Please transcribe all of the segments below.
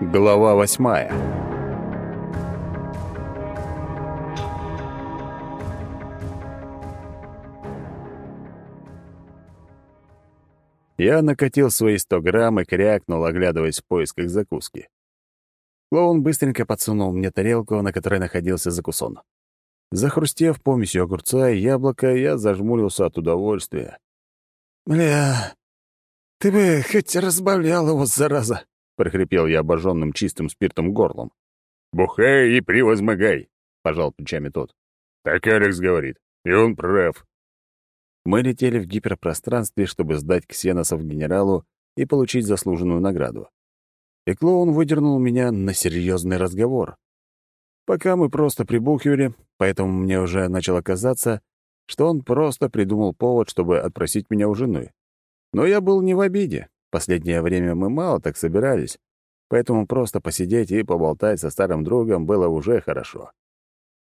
Глава восьмая Я накатил свои сто грамм и крякнул, оглядываясь в поисках закуски. Клоун быстренько подсунул мне тарелку, на которой находился закусон. Захрустев помесью огурца и яблока, я зажмурился от удовольствия. «Бля, ты бы хоть разбавлял его, зараза!» — прохрипел я обожженным чистым спиртом горлом. «Бухай и превозмогай!» — пожал плечами тот. «Так Алекс говорит, и он прав». Мы летели в гиперпространстве, чтобы сдать ксеносов генералу и получить заслуженную награду. И клоун выдернул меня на серьезный разговор. Пока мы просто прибухивали, поэтому мне уже начало казаться, что он просто придумал повод, чтобы отпросить меня у жены. Но я был не в обиде. Последнее время мы мало так собирались, поэтому просто посидеть и поболтать со старым другом было уже хорошо.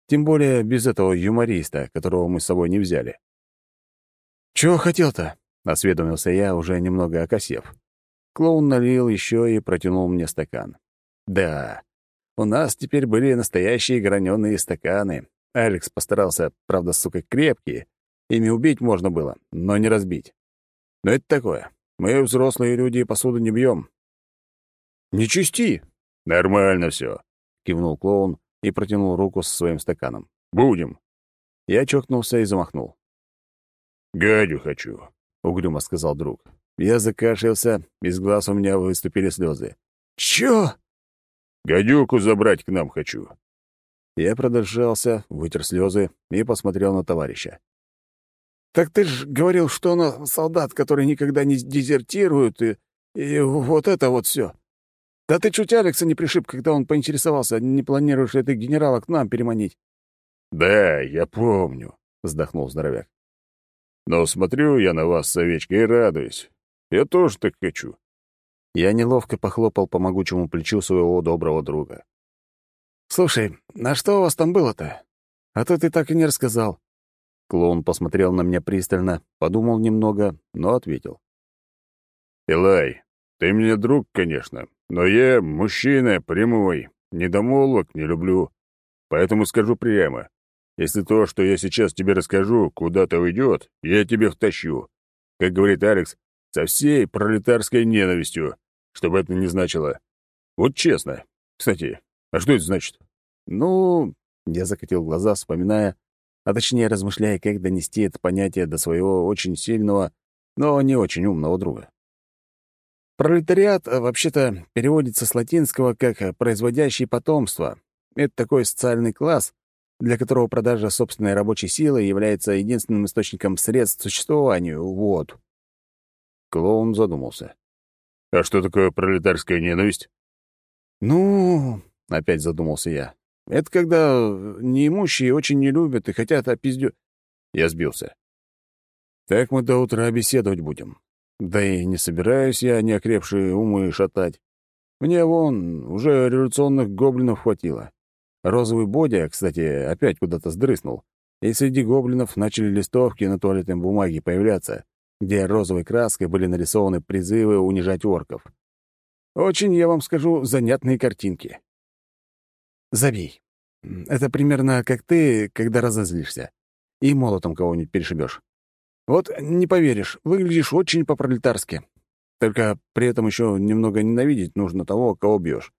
Тем более без этого юмориста, которого мы с собой не взяли. «Чего хотел-то?» — осведомился я, уже немного окосев. Клоун налил еще и протянул мне стакан. «Да, у нас теперь были настоящие граненые стаканы. Алекс постарался, правда, сука, крепкие. Ими убить можно было, но не разбить. Но это такое. Мы, взрослые люди, посуду не бьем. «Не чисти!» «Нормально все, кивнул клоун и протянул руку со своим стаканом. «Будем!» Я чокнулся и замахнул. «Гадю хочу», — угрюмо сказал друг. Я закашлялся, из глаз у меня выступили слезы. «Чё?» «Гадюку забрать к нам хочу». Я продержался, вытер слезы и посмотрел на товарища. «Так ты ж говорил, что он солдат, который никогда не дезертирует, и, и вот это вот все. Да ты чуть Алекса не пришиб, когда он поинтересовался, не планируешь ли ты генерала к нам переманить?» «Да, я помню», — вздохнул здоровяк. «Но смотрю я на вас, совечка, и радуюсь. Я тоже так хочу». Я неловко похлопал по могучему плечу своего доброго друга. «Слушай, а что у вас там было-то? А то ты так и не рассказал». Клоун посмотрел на меня пристально, подумал немного, но ответил. «Илай, ты мне друг, конечно, но я мужчина прямой, недомолвок не люблю. Поэтому скажу прямо. Если то, что я сейчас тебе расскажу, куда-то уйдет, я тебе втащу. Как говорит Алекс, со всей пролетарской ненавистью, чтобы это не значило. Вот честно. Кстати, а что это значит? Ну, я закатил глаза, вспоминая, а точнее размышляя, как донести это понятие до своего очень сильного, но не очень умного друга. Пролетариат, а, вообще-то, переводится с латинского как «производящий потомство». Это такой социальный класс, для которого продажа собственной рабочей силы является единственным источником средств к существованию. Вот. Клоун задумался. «А что такое пролетарская ненависть?» «Ну...» — опять задумался я. Это когда неимущие очень не любят и хотят опиздю... Я сбился. Так мы до утра беседовать будем. Да и не собираюсь я неокрепшие умы шатать. Мне вон уже революционных гоблинов хватило. Розовый Бодя, кстати, опять куда-то сдрыснул. И среди гоблинов начали листовки на туалетной бумаге появляться, где розовой краской были нарисованы призывы унижать орков. Очень, я вам скажу, занятные картинки. Забей. Это примерно как ты, когда разозлишься. И молотом кого-нибудь перешибешь. Вот не поверишь, выглядишь очень по-пролетарски. Только при этом еще немного ненавидеть нужно того, кого бьешь.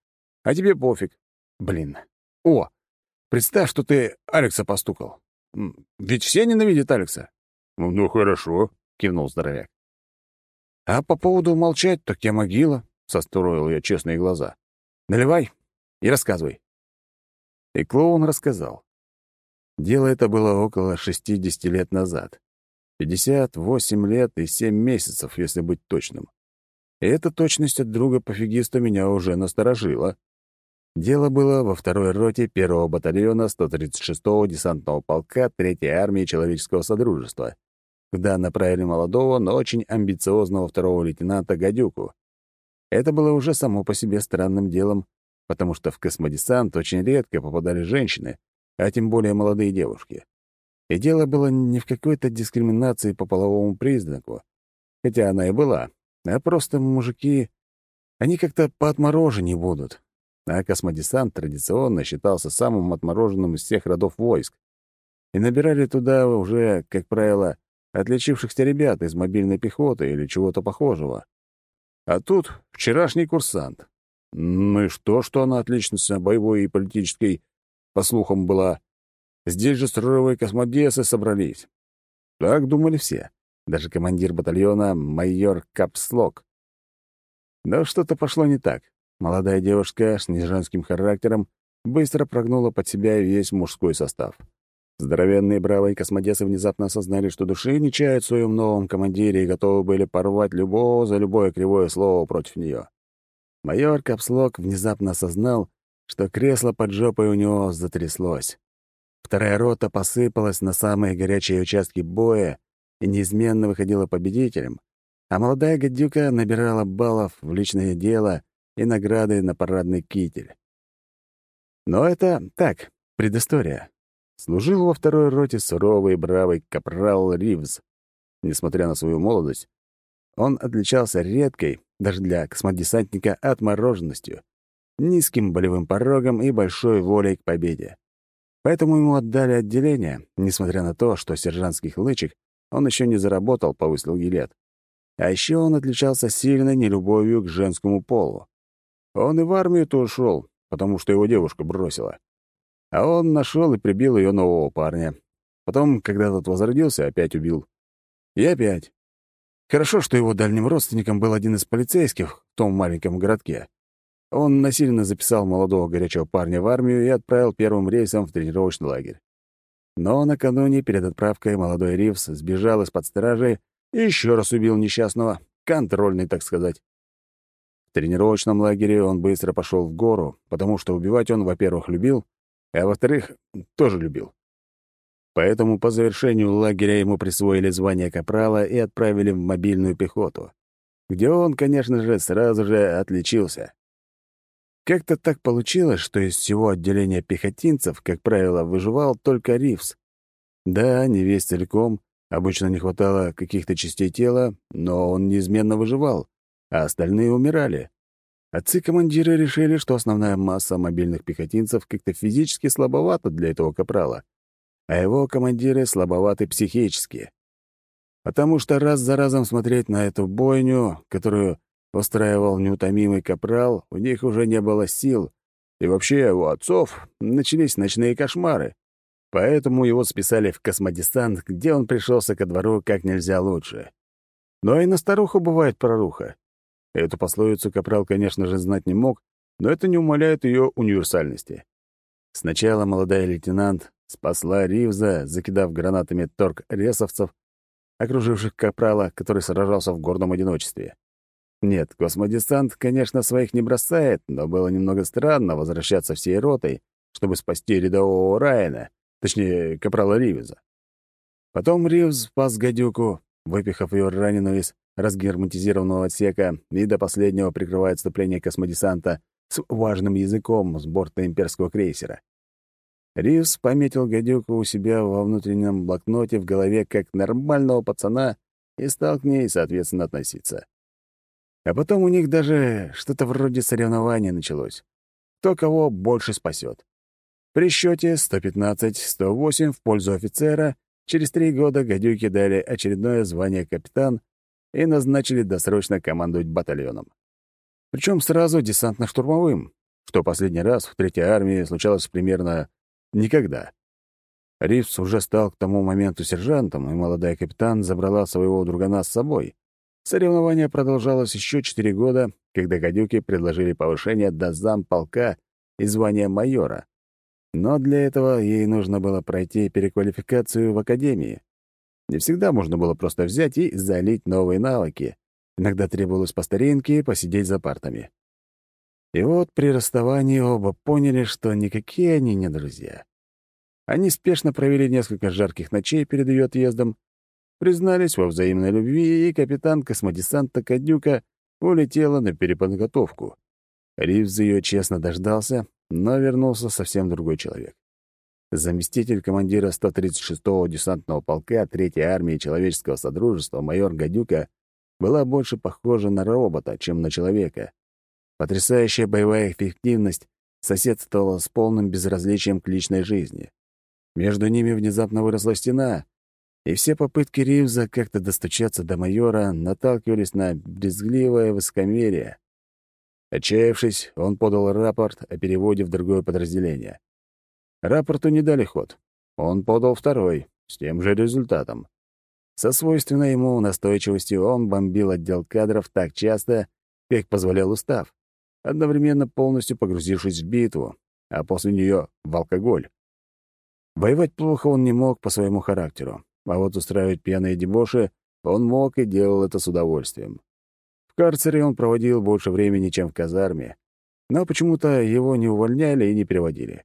А тебе пофиг. Блин. О, представь, что ты Алекса постукал. Ведь все ненавидят Алекса. Ну, ну хорошо, кивнул здоровяк. А по поводу молчать, так я могила, состроил я честные глаза. Наливай и рассказывай. И клоун рассказал. Дело это было около 60 лет назад. 58 лет и 7 месяцев, если быть точным. И эта точность от друга-пофигиста меня уже насторожила. Дело было во второй роте первого батальона 136-го десантного полка Третьей армии Человеческого Содружества, куда направили молодого, но очень амбициозного второго лейтенанта Гадюку. Это было уже само по себе странным делом, потому что в космодесант очень редко попадали женщины, а тем более молодые девушки. И дело было не в какой-то дискриминации по половому признаку, хотя она и была, а просто мужики... они как-то поотмороженнее будут. А космодесант традиционно считался самым отмороженным из всех родов войск. И набирали туда уже, как правило, отличившихся ребят из мобильной пехоты или чего-то похожего. А тут вчерашний курсант. Ну и что, что она отличница боевой и политической, по слухам, была. Здесь же суровые космодесы собрались. Так думали все. Даже командир батальона майор Капслок. Но что-то пошло не так. Молодая девушка с неженским характером быстро прогнула под себя весь мужской состав. Здоровенные бравые космодесы внезапно осознали, что души не чают в своем новом командире и готовы были порвать любого за любое кривое слово против нее. Майор Капслок внезапно осознал, что кресло под жопой у него затряслось. Вторая рота посыпалась на самые горячие участки боя и неизменно выходила победителем, а молодая гадюка набирала баллов в личное дело и награды на парадный китель. Но это так, предыстория. Служил во второй роте суровый бравый капрал Ривз. Несмотря на свою молодость, он отличался редкой, даже для космодесантника, отмороженностью, низким болевым порогом и большой волей к победе. Поэтому ему отдали отделение, несмотря на то, что сержантских лычек он еще не заработал, повысил лет. А еще он отличался сильной нелюбовью к женскому полу. Он и в армию-то ушел, потому что его девушка бросила. А он нашел и прибил ее нового парня. Потом, когда тот возродился, опять убил. И опять. Хорошо, что его дальним родственником был один из полицейских в том маленьком городке. Он насильно записал молодого горячего парня в армию и отправил первым рейсом в тренировочный лагерь. Но накануне перед отправкой молодой Ривз сбежал из-под стражи и еще раз убил несчастного, контрольный, так сказать. В тренировочном лагере он быстро пошел в гору, потому что убивать он, во-первых, любил, а во-вторых, тоже любил. Поэтому по завершению лагеря ему присвоили звание капрала и отправили в мобильную пехоту, где он, конечно же, сразу же отличился. Как-то так получилось, что из всего отделения пехотинцев, как правило, выживал только Ривз. Да, не весь целиком, обычно не хватало каких-то частей тела, но он неизменно выживал, а остальные умирали. Отцы-командиры решили, что основная масса мобильных пехотинцев как-то физически слабовата для этого капрала, а его командиры слабоваты психически. Потому что раз за разом смотреть на эту бойню, которую устраивал неутомимый капрал, у них уже не было сил, и вообще у отцов начались ночные кошмары. Поэтому его списали в космодесант, где он пришелся ко двору как нельзя лучше. Но и на старуху бывает проруха. Эту пословицу Капрал, конечно же, знать не мог, но это не умаляет ее универсальности. Сначала молодая лейтенант спасла Ривза, закидав гранатами торг ресовцев, окруживших Капрала, который сражался в гордом одиночестве. Нет, космодесант, конечно, своих не бросает, но было немного странно возвращаться всей ротой, чтобы спасти рядового Райана, точнее, Капрала Ривза. Потом Ривз спас гадюку, выпихав ее раненую из разгерметизированного отсека и до последнего прикрывает отступление космодесанта с важным языком с борта имперского крейсера. Ривз пометил гадюку у себя во внутреннем блокноте в голове как нормального пацана и стал к ней, соответственно, относиться. А потом у них даже что-то вроде соревнования началось. Кто кого больше спасет. При счете 115-108 в пользу офицера через три года гадюке дали очередное звание капитан и назначили досрочно командовать батальоном. Причем сразу десантно-штурмовым, что последний раз в Третьей армии случалось примерно никогда. Ривз уже стал к тому моменту сержантом, и молодая капитан забрала своего другана с собой. Соревнование продолжалось еще четыре года, когда гадюки предложили повышение до замполка и звания майора. Но для этого ей нужно было пройти переквалификацию в академии. Не всегда можно было просто взять и залить новые навыки. Иногда требовалось по старинке посидеть за партами. И вот при расставании оба поняли, что никакие они не друзья. Они спешно провели несколько жарких ночей перед ее отъездом, признались во взаимной любви, и капитан космодесанта Кадюка улетела на переподготовку. Ривз ее честно дождался, но вернулся совсем другой человек заместитель командира 136-го десантного полка 3-й армии человеческого содружества майор Гадюка была больше похожа на робота, чем на человека. Потрясающая боевая эффективность соседствовала с полным безразличием к личной жизни. Между ними внезапно выросла стена, и все попытки Ривза как-то достучаться до майора наталкивались на брезгливое высокомерие. Отчаявшись, он подал рапорт о переводе в другое подразделение. Рапорту не дали ход. Он подал второй, с тем же результатом. Со свойственной ему настойчивостью он бомбил отдел кадров так часто, как позволял устав, одновременно полностью погрузившись в битву, а после нее в алкоголь. Воевать плохо он не мог по своему характеру, а вот устраивать пьяные дебоши он мог и делал это с удовольствием. В карцере он проводил больше времени, чем в казарме, но почему-то его не увольняли и не переводили.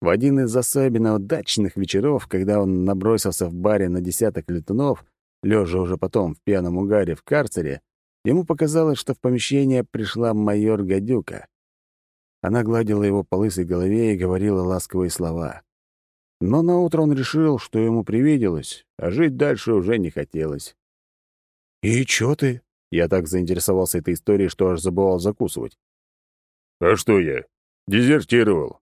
В один из особенно удачных вечеров, когда он набросился в баре на десяток летунов, лежа уже потом в пьяном угаре в карцере, ему показалось, что в помещение пришла майор Гадюка. Она гладила его по лысой голове и говорила ласковые слова. Но наутро он решил, что ему привиделось, а жить дальше уже не хотелось. «И чё ты?» Я так заинтересовался этой историей, что аж забывал закусывать. «А что я? Дезертировал.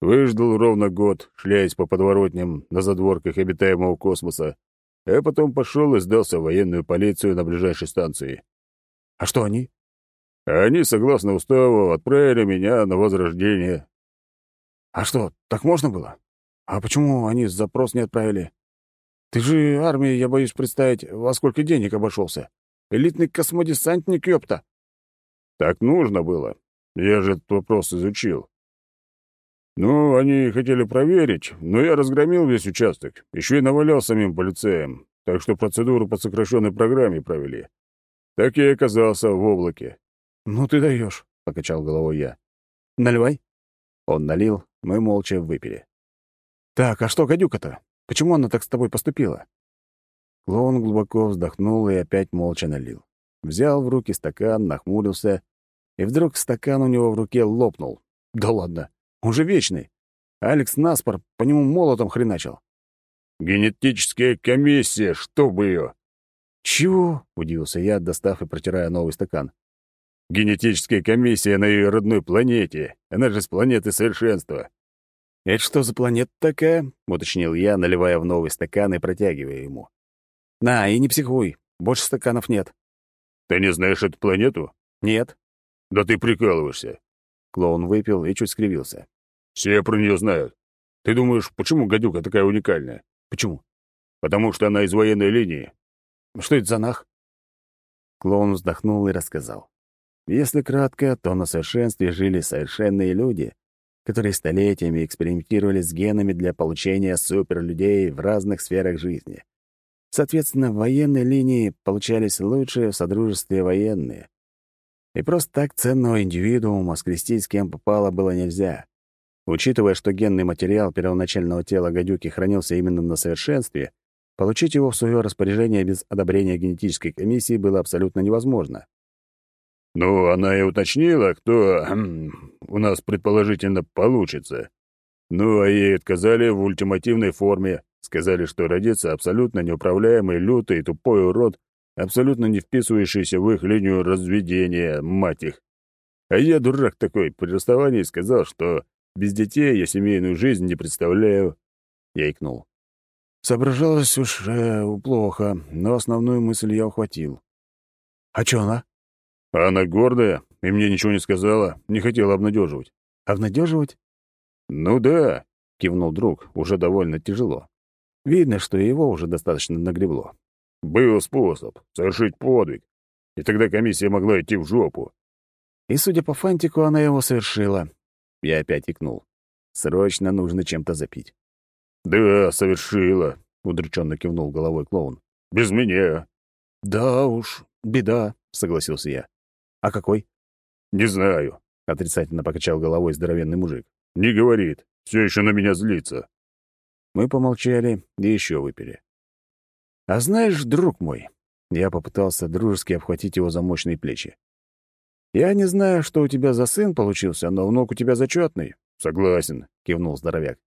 Выждал ровно год, шляясь по подворотням на задворках обитаемого космоса, а потом пошел и сдался в военную полицию на ближайшей станции. А что они? Они, согласно уставу, отправили меня на возрождение. А что, так можно было? А почему они запрос не отправили? Ты же армии, я боюсь представить, во сколько денег обошелся. Элитный космодесантник, ёпта. Так нужно было. Я же этот вопрос изучил. Ну, они хотели проверить, но я разгромил весь участок, еще и навалял самим полицеям, так что процедуру по сокращенной программе провели. Так я и оказался в облаке. «Ну ты даешь, покачал головой я. «Наливай». Он налил, мы молча выпили. «Так, а что гадюка-то? Почему она так с тобой поступила?» Клоун глубоко вздохнул и опять молча налил. Взял в руки стакан, нахмурился, и вдруг стакан у него в руке лопнул. «Да ладно!» Он же вечный. Алекс Наспор по нему молотом хреначил. «Генетическая комиссия, чтоб ее!» «Чего?» — удивился я, достав и протирая новый стакан. «Генетическая комиссия на ее родной планете. Она же с планеты совершенства». «Это что за планета такая?» — уточнил я, наливая в новый стакан и протягивая ему. «На, и не психуй. Больше стаканов нет». «Ты не знаешь эту планету?» «Нет». «Да ты прикалываешься. Клоун выпил и чуть скривился. «Все про нее знают. Ты думаешь, почему гадюка такая уникальная?» «Почему?» «Потому что она из военной линии». «Что это за нах?» Клоун вздохнул и рассказал. Если кратко, то на совершенстве жили совершенные люди, которые столетиями экспериментировали с генами для получения суперлюдей в разных сферах жизни. Соответственно, в военной линии получались лучшие в содружестве военные. И просто так ценного индивидуума скрестить с кем попало было нельзя. Учитывая, что генный материал первоначального тела гадюки хранился именно на совершенстве, получить его в свое распоряжение без одобрения генетической комиссии было абсолютно невозможно. «Ну, она и уточнила, кто хм, у нас предположительно получится. Ну, а ей отказали в ультимативной форме. Сказали, что родится абсолютно неуправляемый, лютый, тупой урод, абсолютно не вписывающийся в их линию разведения, мать их. А я, дурак такой, при расставании сказал, что без детей я семейную жизнь не представляю. Я икнул. Соображалось уж э, плохо, но основную мысль я ухватил. «А чё она?» «Она гордая, и мне ничего не сказала, не хотела обнадеживать». «Обнадеживать?» «Ну да», — кивнул друг, уже довольно тяжело. Видно, что его уже достаточно нагребло. Был способ совершить подвиг, и тогда комиссия могла идти в жопу. И, судя по фантику, она его совершила. Я опять икнул. Срочно нужно чем-то запить. «Да, совершила», — удрученно кивнул головой клоун. «Без меня». «Да уж, беда», — согласился я. «А какой?» «Не знаю», — отрицательно покачал головой здоровенный мужик. «Не говорит. Все еще на меня злится». Мы помолчали и еще выпили. «А знаешь, друг мой...» Я попытался дружески обхватить его за мощные плечи. «Я не знаю, что у тебя за сын получился, но внук у тебя зачетный. «Согласен», — кивнул здоровяк.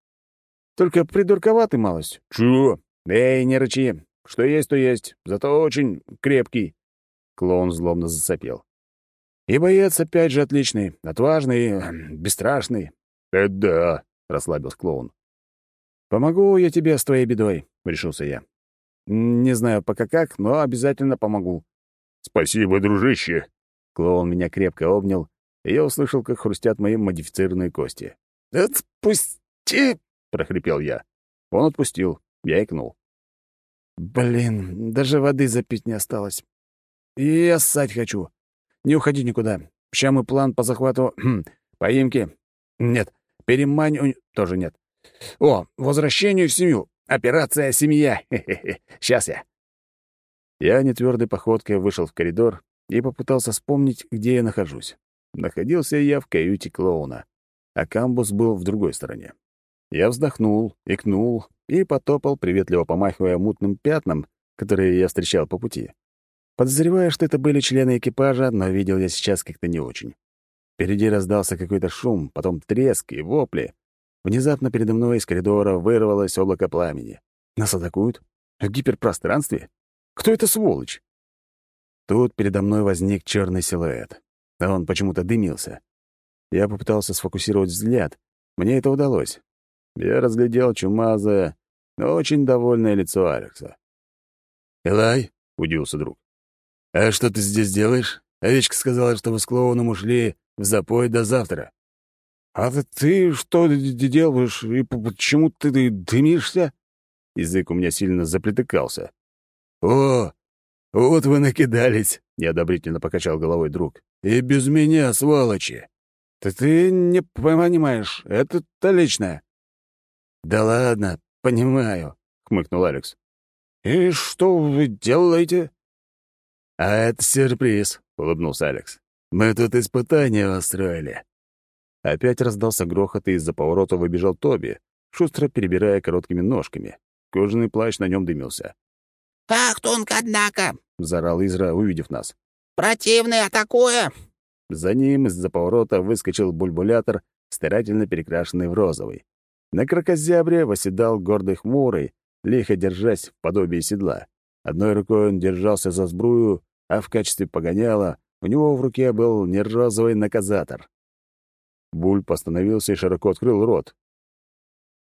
«Только придурковатый малость». «Чего?» «Эй, не рычи. Что есть, то есть. Зато очень крепкий». Клоун злобно засопел. И боец опять же отличный, отважный, бесстрашный. «Это да», — расслабился клоун. «Помогу я тебе с твоей бедой», — решился я. «Не знаю пока как, но обязательно помогу». «Спасибо, дружище!» Клоун меня крепко обнял, и я услышал, как хрустят мои модифицированные кости. «Отпусти!» — прохрипел я. Он отпустил. Я икнул. «Блин, даже воды запить не осталось. И я ссать хочу. Не уходи никуда. Ща мы план по захвату... поимки... Нет, переманю... Тоже нет. О, возвращению в семью. Операция «Семья». Сейчас я. Я нетвердой походкой вышел в коридор и попытался вспомнить, где я нахожусь. Находился я в каюте клоуна, а камбус был в другой стороне. Я вздохнул, икнул и потопал, приветливо помахивая мутным пятном, которые я встречал по пути. Подозреваю, что это были члены экипажа, но видел я сейчас как-то не очень. Впереди раздался какой-то шум, потом треск и вопли. Внезапно передо мной из коридора вырвалось облако пламени. Нас атакуют? В гиперпространстве? Кто это сволочь? Тут передо мной возник черный силуэт. Он почему-то дымился. Я попытался сфокусировать взгляд. Мне это удалось. Я разглядел чумазое, но очень довольное лицо Алекса. «Элай?» — удивился друг. «А что ты здесь делаешь? Овечка сказала, что вы с клоуном ушли в запой до завтра». «А ты что делаешь и почему ты дымишься?» Язык у меня сильно заплетыкался. «О, вот вы накидались!» — неодобрительно покачал головой друг. «И без меня, сволочи!» «Да ты не понимаешь, это-то личное». «Да ладно, понимаю», — хмыкнул Алекс. «И что вы делаете?» «А это сюрприз», — улыбнулся Алекс. «Мы тут испытания устроили». Опять раздался грохот, и из-за поворота выбежал Тоби, шустро перебирая короткими ножками. Кожаный плащ на нем дымился. «Фахтунг, однако!» — взорал Изра, увидев нас. «Противный атакуя!» За ним из-за поворота выскочил бульбулятор, старательно перекрашенный в розовый. На крокозябре восседал гордый хмурый, лихо держась в подобии седла. Одной рукой он держался за сбрую, а в качестве погоняла у него в руке был не розовый наказатор. Бульб остановился и широко открыл рот.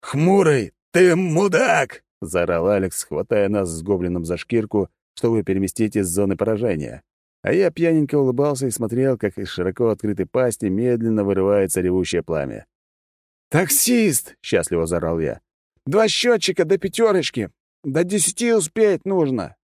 «Хмурый, ты мудак!» — заорал Алекс, хватая нас с гоблином за шкирку, чтобы переместить из зоны поражения. А я пьяненько улыбался и смотрел, как из широко открытой пасти медленно вырывается ревущее пламя. «Таксист!» — счастливо заорал я. «Два счетчика до пятерочки! До десяти успеть нужно!